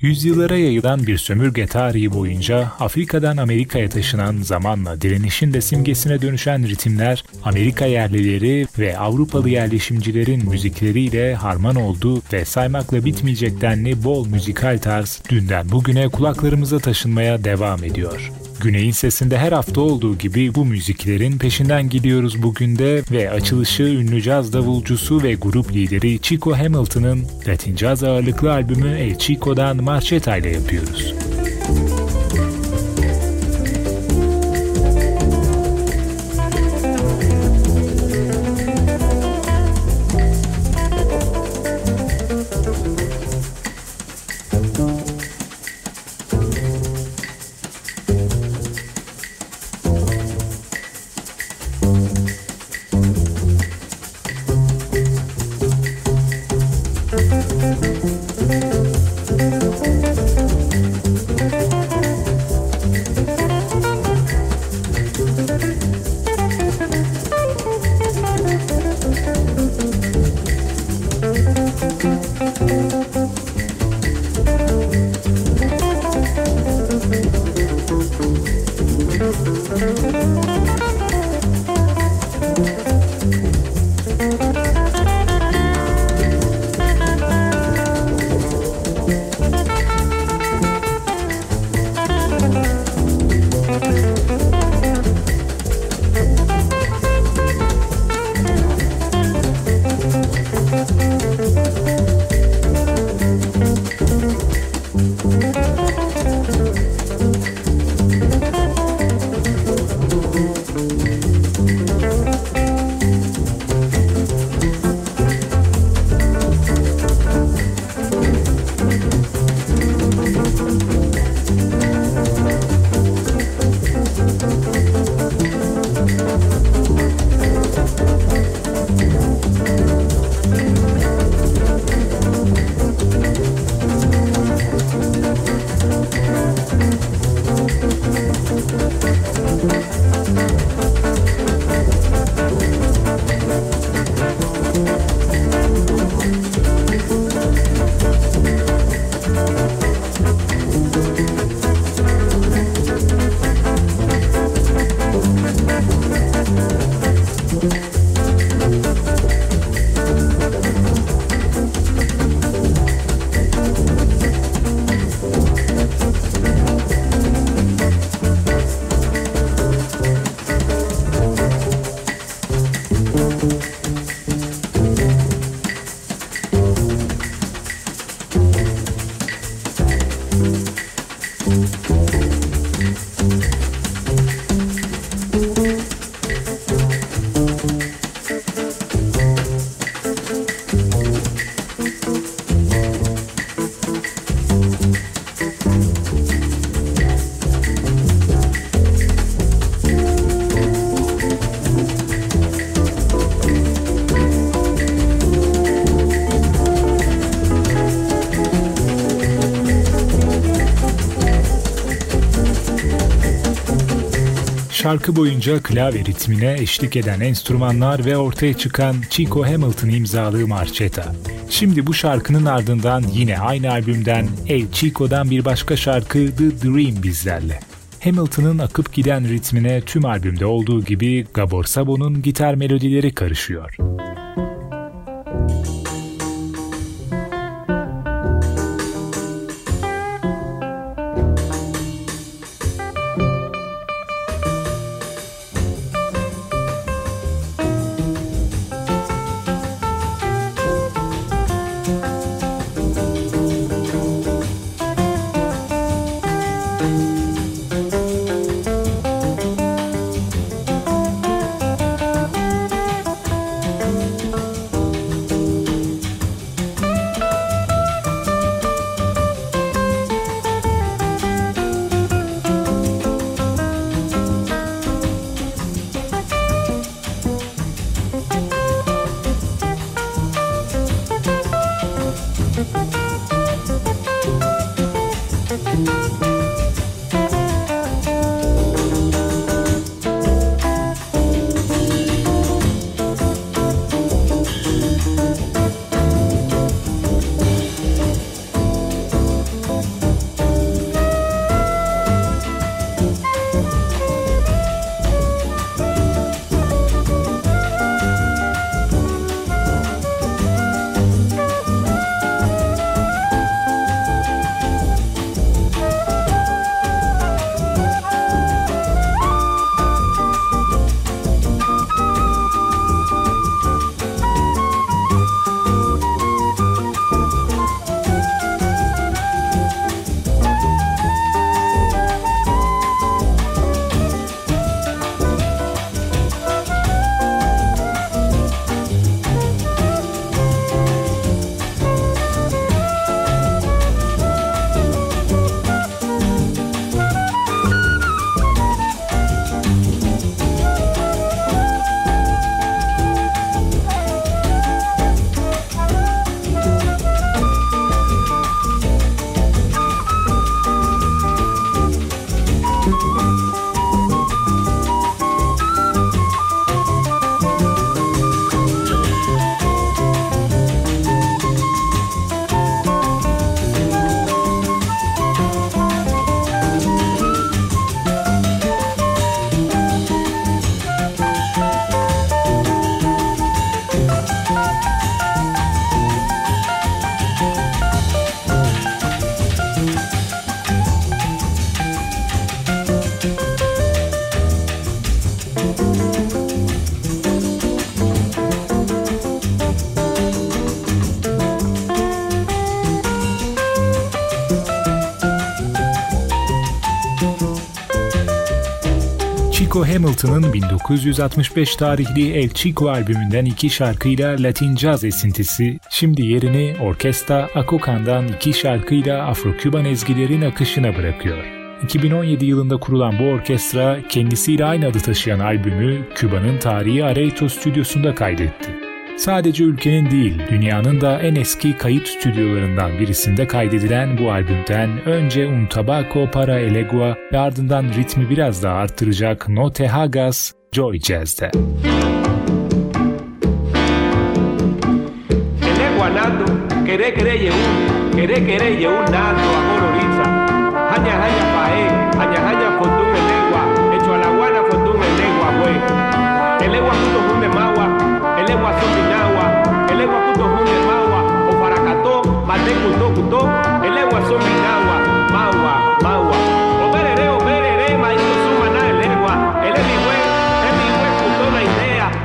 Yüzyıllara yayılan bir sömürge tarihi boyunca Afrika'dan Amerika'ya taşınan zamanla direnişin de simgesine dönüşen ritimler, Amerika yerlileri ve Avrupalı yerleşimcilerin müzikleriyle harman oldu ve saymakla bitmeyecek denli bol müzikal tarz dünden bugüne kulaklarımıza taşınmaya devam ediyor. Güney'in sesinde her hafta olduğu gibi bu müziklerin peşinden gidiyoruz bugün de ve açılışı ünlü caz davulcusu ve grup lideri Chico Hamilton'ın Latin caz ağırlıklı albümü El Chico'dan Marcheta ile yapıyoruz. Şarkı boyunca klavye ritmine eşlik eden enstrümanlar ve ortaya çıkan Chico Hamilton imzalı marcheta. Şimdi bu şarkının ardından yine aynı albümden El Chico'dan bir başka şarkı The Dream bizlerle. Hamilton'ın akıp giden ritmine tüm albümde olduğu gibi Gabor Sabo'nun gitar melodileri karışıyor. Chico Hamilton'ın 1965 tarihli El Chico albümünden iki şarkıyla Latin Jazz esintisi, şimdi yerini orkestra Akokan'dan iki şarkıyla Afro-Küban ezgilerin akışına bırakıyor. 2017 yılında kurulan bu orkestra kendisiyle aynı adı taşıyan albümü Küba'nın tarihi Areito stüdyosunda kaydetti. Sadece ülkenin değil, dünyanın da en eski kayıt stüdyolarından birisinde kaydedilen bu albümden önce Un Tabaco para Elegua ve ardından ritmi biraz daha arttıracak No Te Hagas, Joy Jazz'de. Quere quere yeun, quere quere yeun nato, amor orisa, haña haña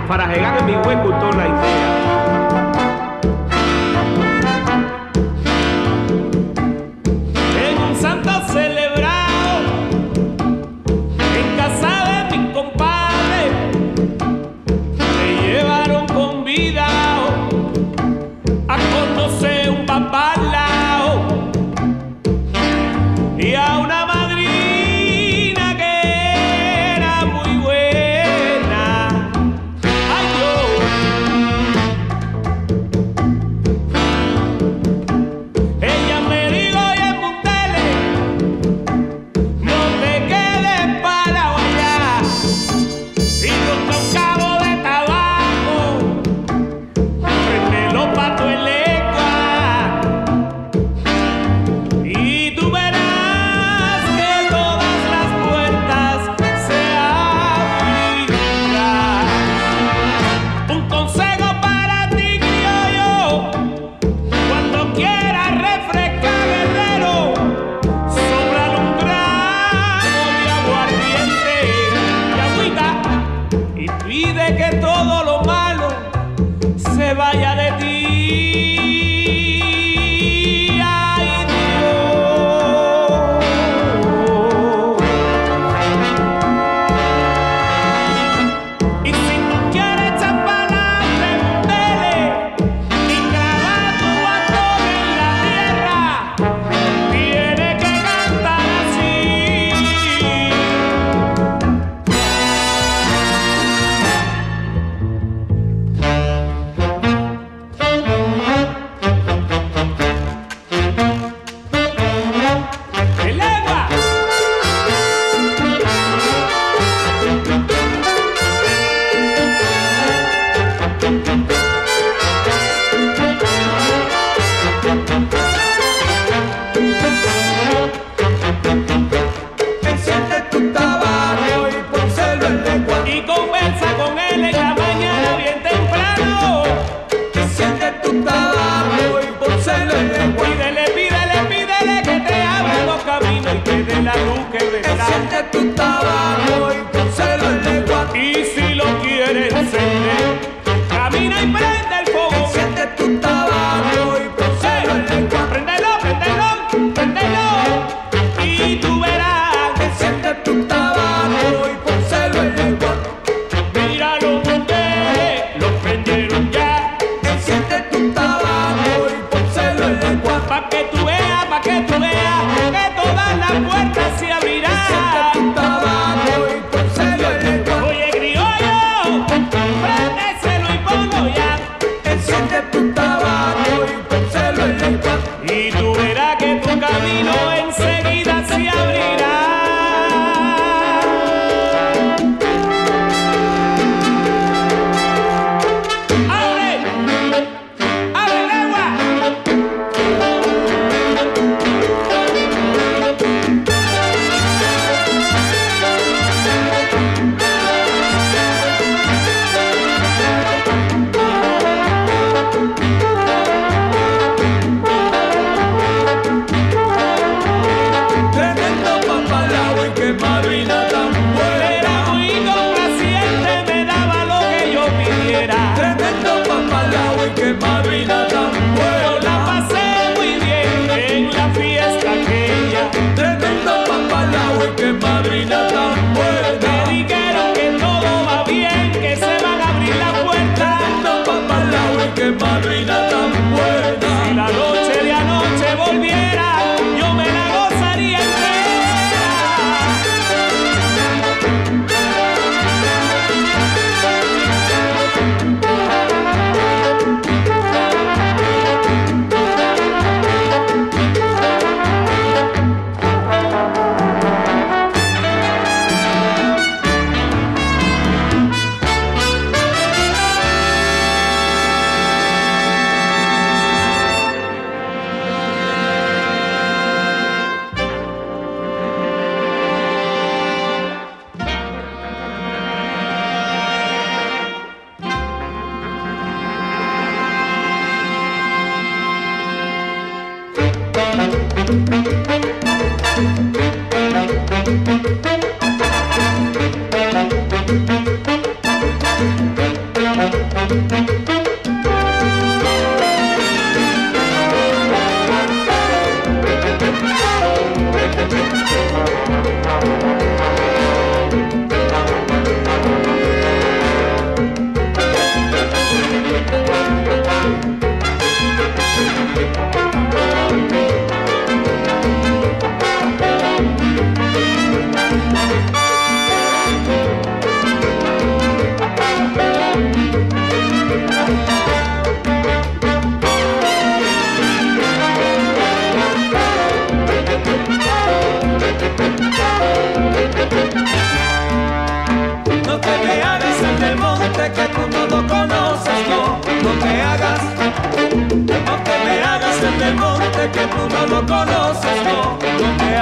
para llegar en mi buen kuto la idea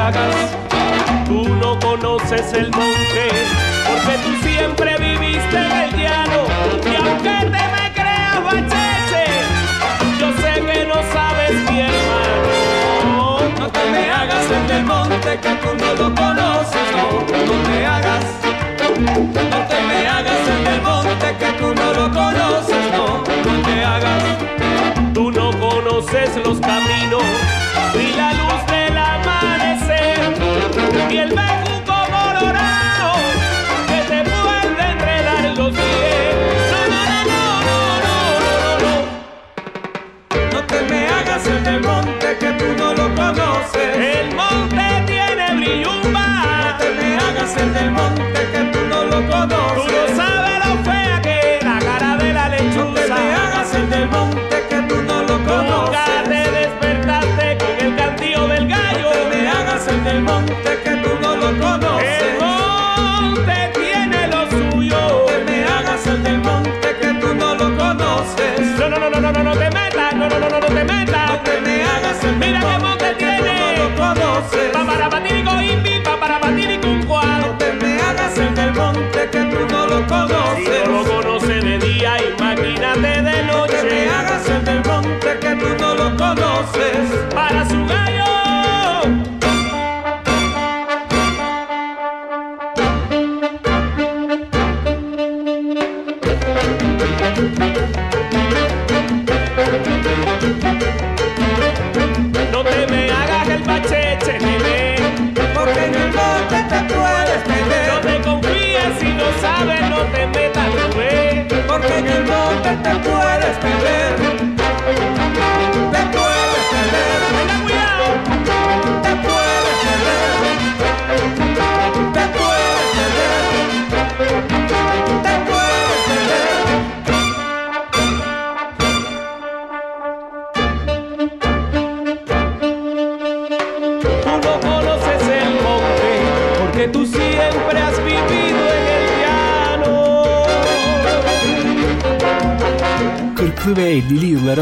hagas. Tú no conoces el monte, porque tú siempre viviste en el llano. Y aunque te me creas bacheche, yo sé que no sabes mi hermano. No te me hagas el del monte que tú no lo conoces, no, no te hagas. No te me hagas el del monte que tú no lo conoces, no, no te hagas. Tú no conoces los caminos y la luz monte No, no, no, no, no, no, no te metas. No, no, no, no, no te metas. No te me hagas el Mira qué monte tú no tiene. lo conoces. Pa para patirico imbi, pa para patirico un No cuadro. te me hagas el del monte que tú no lo Si conoces. no lo conoces de día, imagínate de No te me noche. hagas el del monte que tú no lo conoces.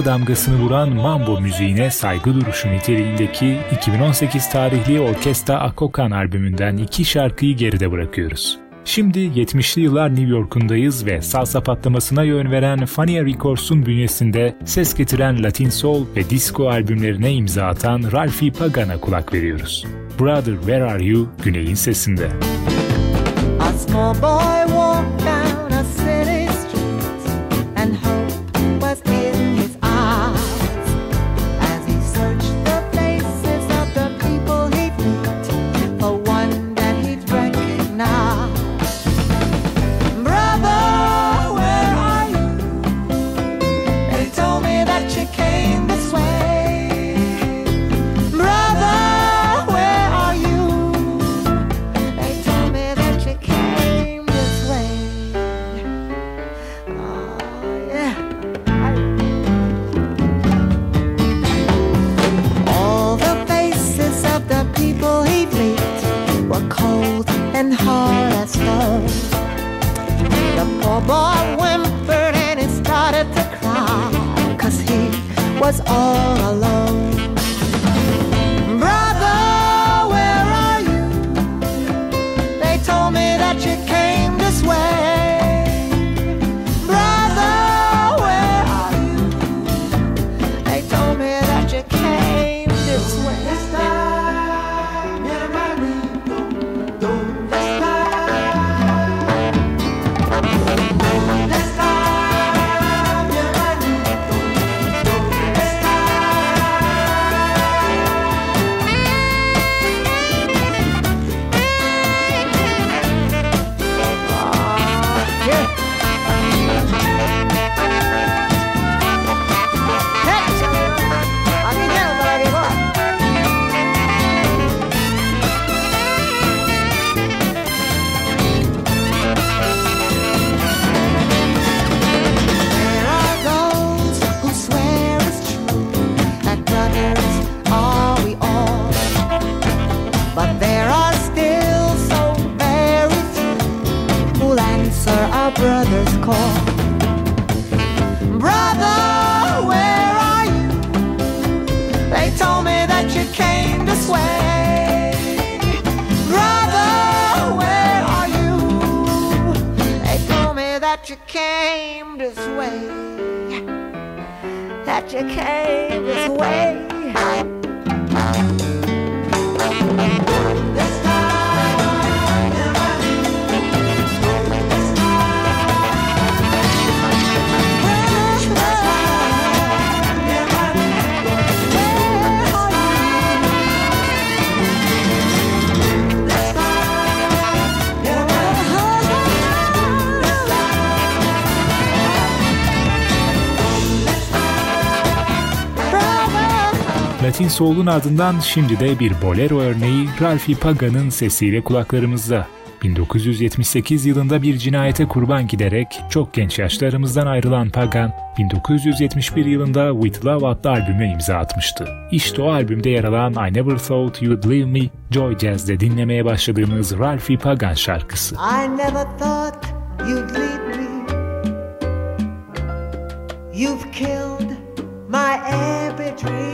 50'li yıllara damgasını vuran mambo müziğine saygı duruşu niteliğindeki 2018 tarihli Orkestra Akokan albümünden iki şarkıyı geride bırakıyoruz. Şimdi 70'li yıllar New York'undayız ve salsa patlamasına yön veren Fania Records'un bünyesinde ses getiren Latin Soul ve Disco albümlerine imza atan Ralphie Pagan'a kulak veriyoruz. Brother Where Are You Güney'in sesinde. A small boy walked down Soul'un ardından şimdi de bir bolero örneği Ralphie Paga'nın sesiyle kulaklarımızda. 1978 yılında bir cinayete kurban giderek çok genç yaşta aramızdan ayrılan Pagan, 1971 yılında With Love adlı albüme imza atmıştı. İşte o albümde yer alan I Never Thought You'd Leave Me, Joy Jazz'de dinlemeye başladığımız Ralphie Pagan şarkısı. I never thought you'd leave me You've killed my every dream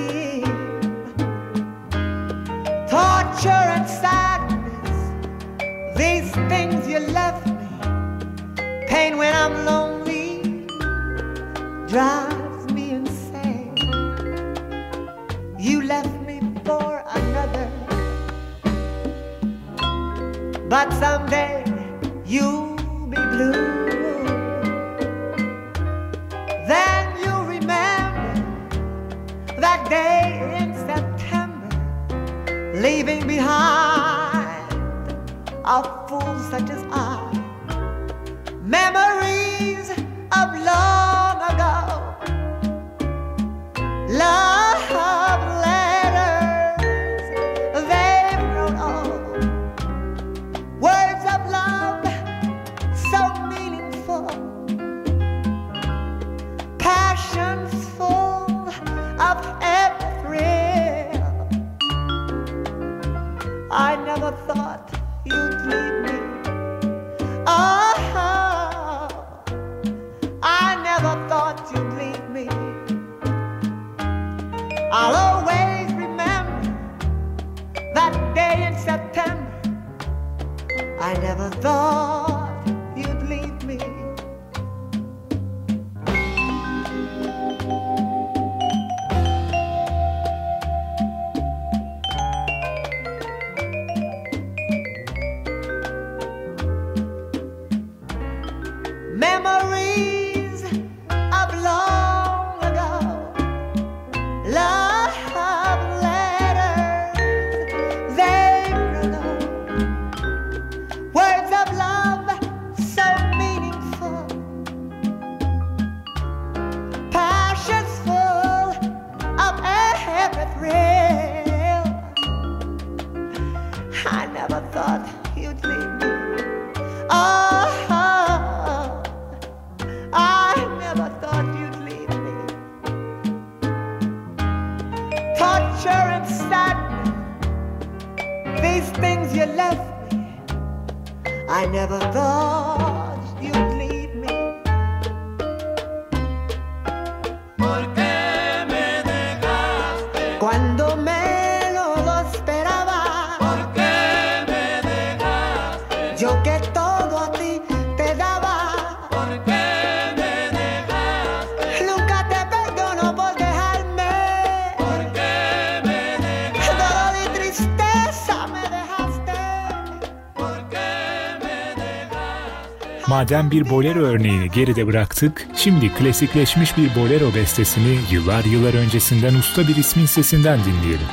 Madem bir bolero örneğini geride bıraktık, şimdi klasikleşmiş bir bolero bestesini yıllar yıllar öncesinden usta bir ismin sesinden dinleyelim.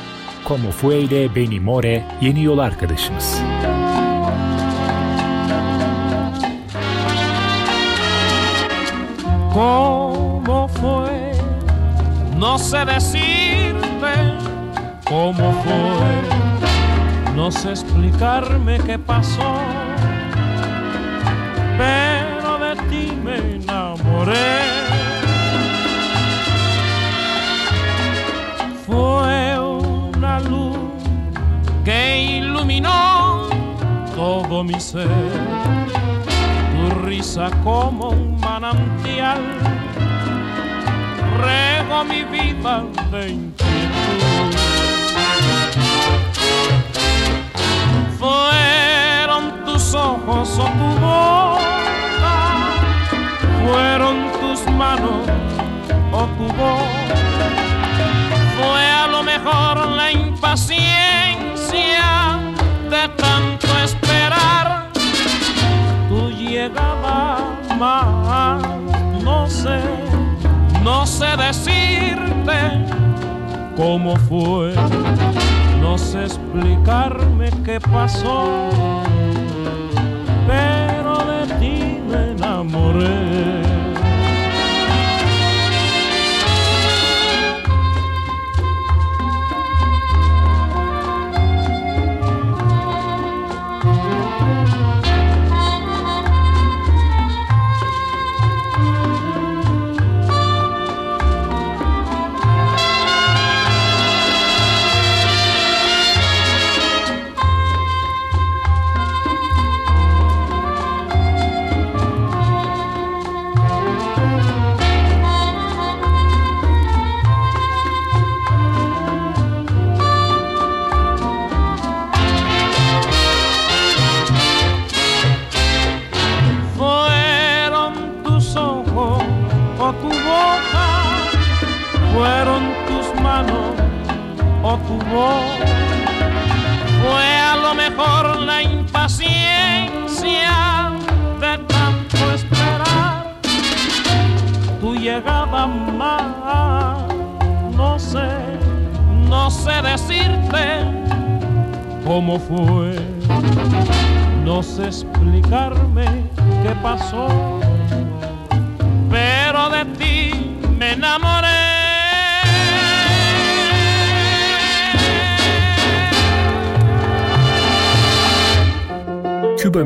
Como Fue ile Benny More yeni yol arkadaşımız. ¿Cómo fue? No sé decirte cómo fue. No sé explicarme qué pasó. Pero de ti me enamoré. Fue una luz que iluminó todo mi ser tu risa como un manantial rego mi vida de pasó tu boca, fueron tus manos o tu voz. Fue a lo mejor la impaciencia de tanto esperar tu llegada más. No sé, no sé decirte cómo fue, no sé explicarme qué pasó, pero de ti me enamoré.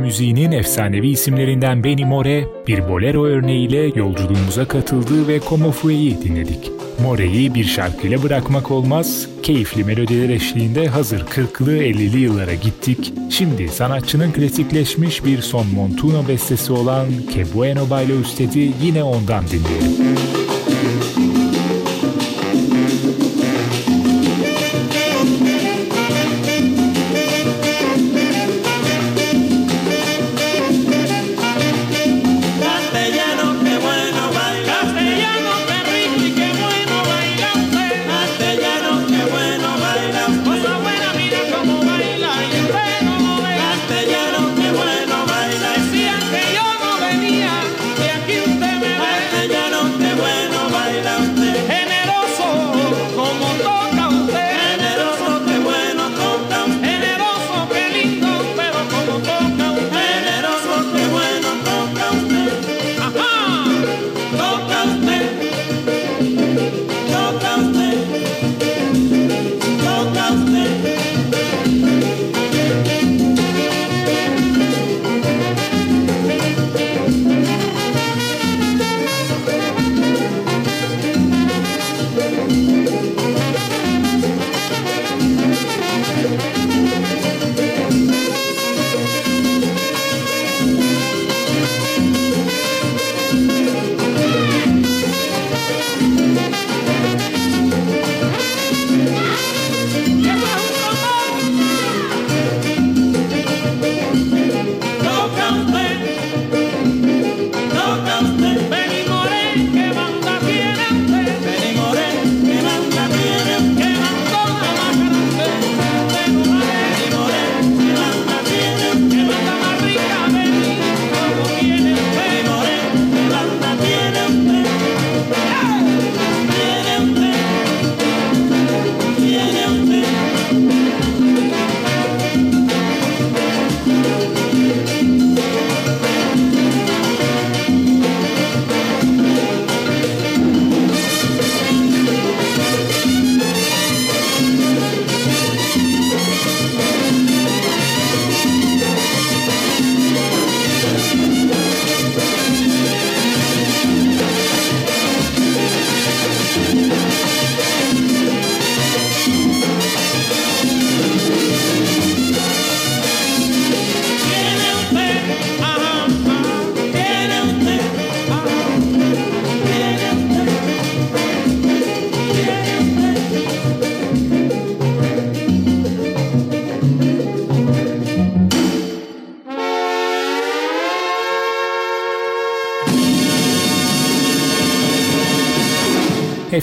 Müziğinin efsanevi isimlerinden Benny More, bir bolero örneğiyle yolculuğumuza katıldığı ve Como Fue'yi dinledik. More'yi bir şarkıyla bırakmak olmaz, keyifli melodiler eşliğinde hazır 40'lı 50'li yıllara gittik. Şimdi sanatçının klasikleşmiş bir Son Montuno bestesi olan Que Bueno Baila Usted'i yine ondan dinleyelim.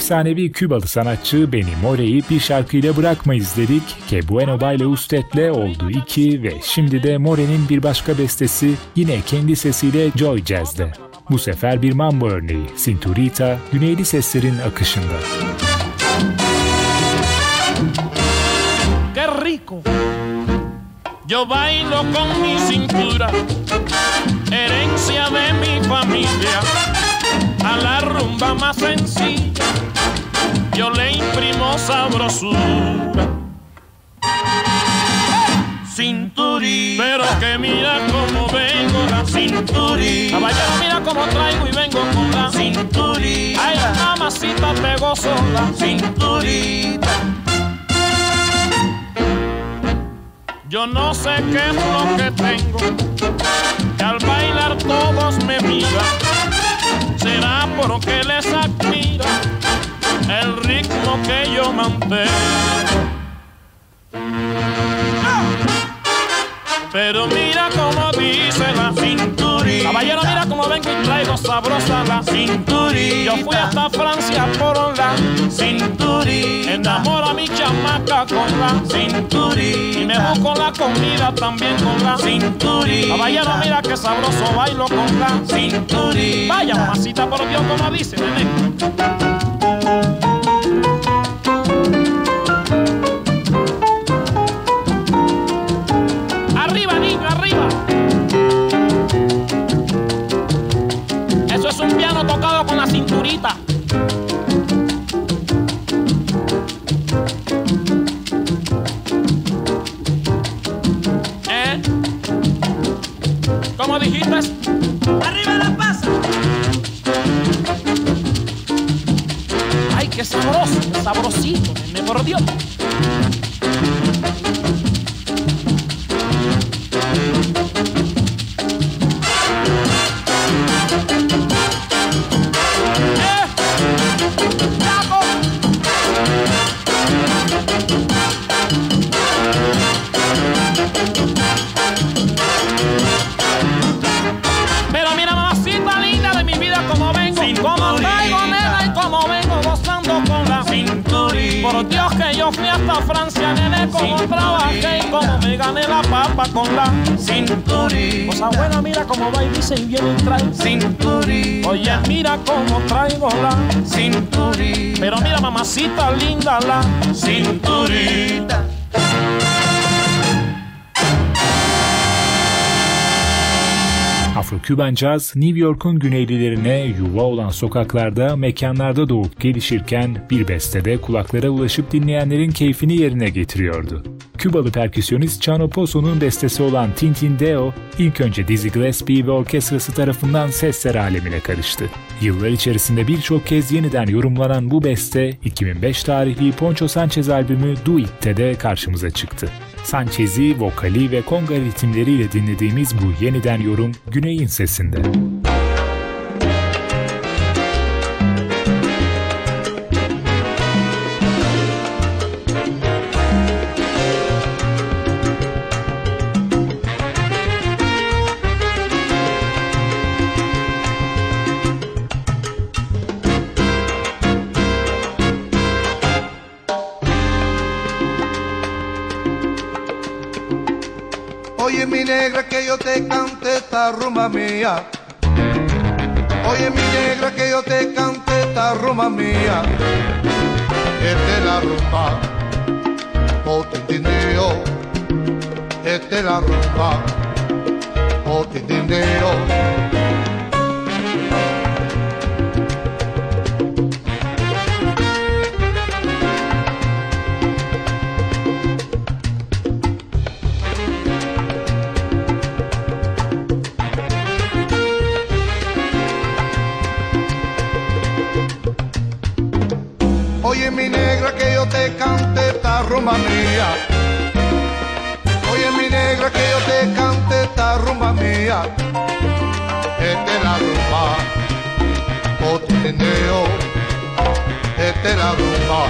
Efsanevi Kübalı sanatçı Benny More'yi bir şarkıyla bırakmayız dedik. Que Bueno Baile Usted'le oldu iki ve şimdi de More'nin bir başka bestesi yine kendi sesiyle Joy Jazz'de. Bu sefer bir mambo örneği Cinturita, güneyli seslerin akışında. Qué rico. Yo bailo con mi cintura, herencia de mi familia. A la rumba más sencilla, yo le imprimo sabrosura. Cinturita, pero que mira cómo vengo la cinturita. Caballero, mira cómo traigo y vengo con la cinturita. Ay, mamacita, te gozo la cinturita. Yo no sé qué es lo que tengo, que al bailar todos me miran. Será porque les admira el ritmo que yo mantengo. Pero mira cómo dice la cinturita. Caballero, mira cómo vengo y traigo sabrosa la cinturita. Yo fui hasta Francia por la cinturita. Enamoro a mi chamaca con la cinturita. Y me busco la comida también con la cinturita. Caballero, mira qué sabroso bailo con la cinturita. Vaya, mamacita, por Dios, como dice, nene. ¿Eh? ¿Cómo dijiste? ¡Arriba la pasa! ¡Ay, qué sabroso! ¡Qué sabrosito! Me mordió. Trabajé y como me gané la papa con la cinturita. Cosa buena, mira cómo va y dice y viene y trae cinturita. Oye, mira cómo traigo la cinturita. Pero mira, mamacita linda, la cinturita. Afro-Küban Jazz, New York'un güneylilerine yuva olan sokaklarda, mekanlarda doğup gelişirken bir bestede kulaklara ulaşıp dinleyenlerin keyfini yerine getiriyordu. Kübalı perküsyonist Chano Pozo'nun bestesi olan Tintindeo, ilk önce Dizzy Gillespie ve orkestrası tarafından sesler alemine karıştı. Yıllar içerisinde birçok kez yeniden yorumlanan bu beste, 2005 tarihli Poncho Sanchez albümü Do It'te de karşımıza çıktı. Sanchez'i vokali ve konga ritimleriyle dinlediğimiz bu yeniden yorum Güney'in sesinde. Mía. Oye mi negra que yo te cante esta rumba mía. Esta es la rumba, o te entendió. Esta es la rumba, o rumba mía. Oye mi negra que yo te cante esta rumba mía. Esta es la rumba, o te entendió. Esta es la rumba,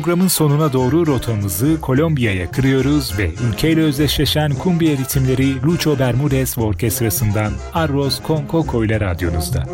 Programın sonuna doğru rotamızı Kolombiya'ya kırıyoruz ve ülkeyle özdeşleşen kumbiya ritimleri Lucho Bermudez orkestrasından Arroz con Coco ile radyonuzda.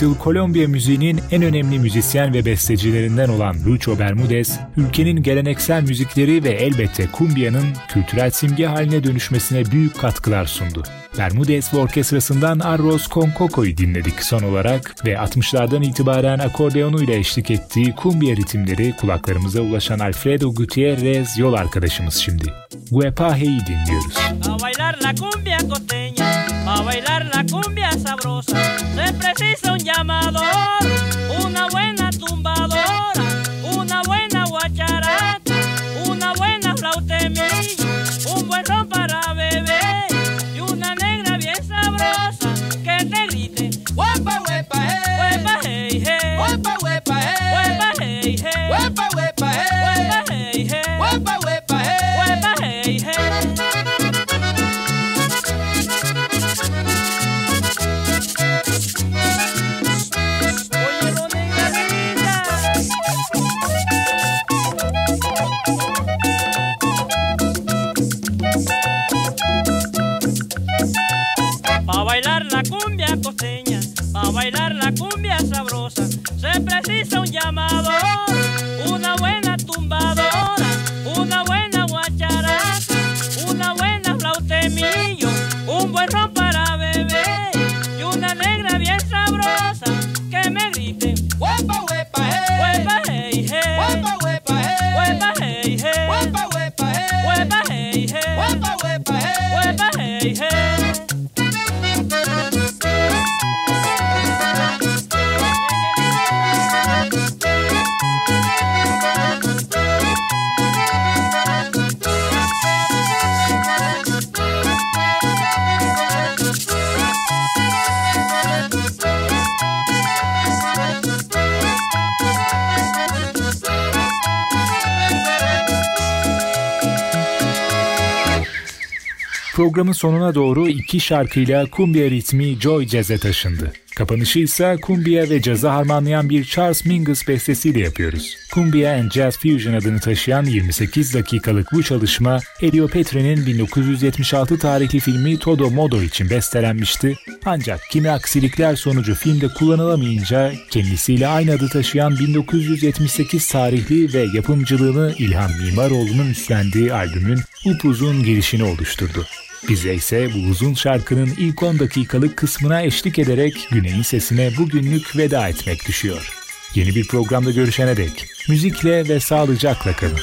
Yüzyıl Kolombiya müziğinin en önemli müzisyen ve bestecilerinden olan Lucho Bermudez, ülkenin geleneksel müzikleri ve elbette kumbiyanın kültürel simge haline dönüşmesine büyük katkılar sundu. Bermudez ve orkestrasından Arroz con dinledik son olarak ve 60'lardan itibaren akordeonuyla eşlik ettiği kumbiya ritimleri kulaklarımıza ulaşan Alfredo Gutierrez yol arkadaşımız şimdi. Guepaje'yi dinliyoruz. A bailar la cumbia costeña, a bailar la cumbia sabrosa, se precisa un llamador, una buena see. Programın sonuna doğru iki şarkıyla kumbiya ritmi Joy Jazz'e taşındı. Kapanışı ise kumbia ve caza harmanlayan bir Charles Mingus bestesiyle yapıyoruz. Kumbia and Jazz Fusion adını taşıyan 28 dakikalık bu çalışma Elio Petre'nin 1976 tarihli filmi Todo Modo için bestelenmişti. Ancak kimi aksilikler sonucu filmde kullanılamayınca kendisiyle aynı adı taşıyan 1978 tarihli ve yapımcılığını İlhan Mimaroğlu'nun üstlendiği albümün upuzun girişini oluşturdu. Bize ise bu uzun şarkının ilk 10 dakikalık kısmına eşlik ederek Güney'in sesine bugünlük veda etmek düşüyor. Yeni bir programda görüşene dek müzikle ve sağlıcakla kalın.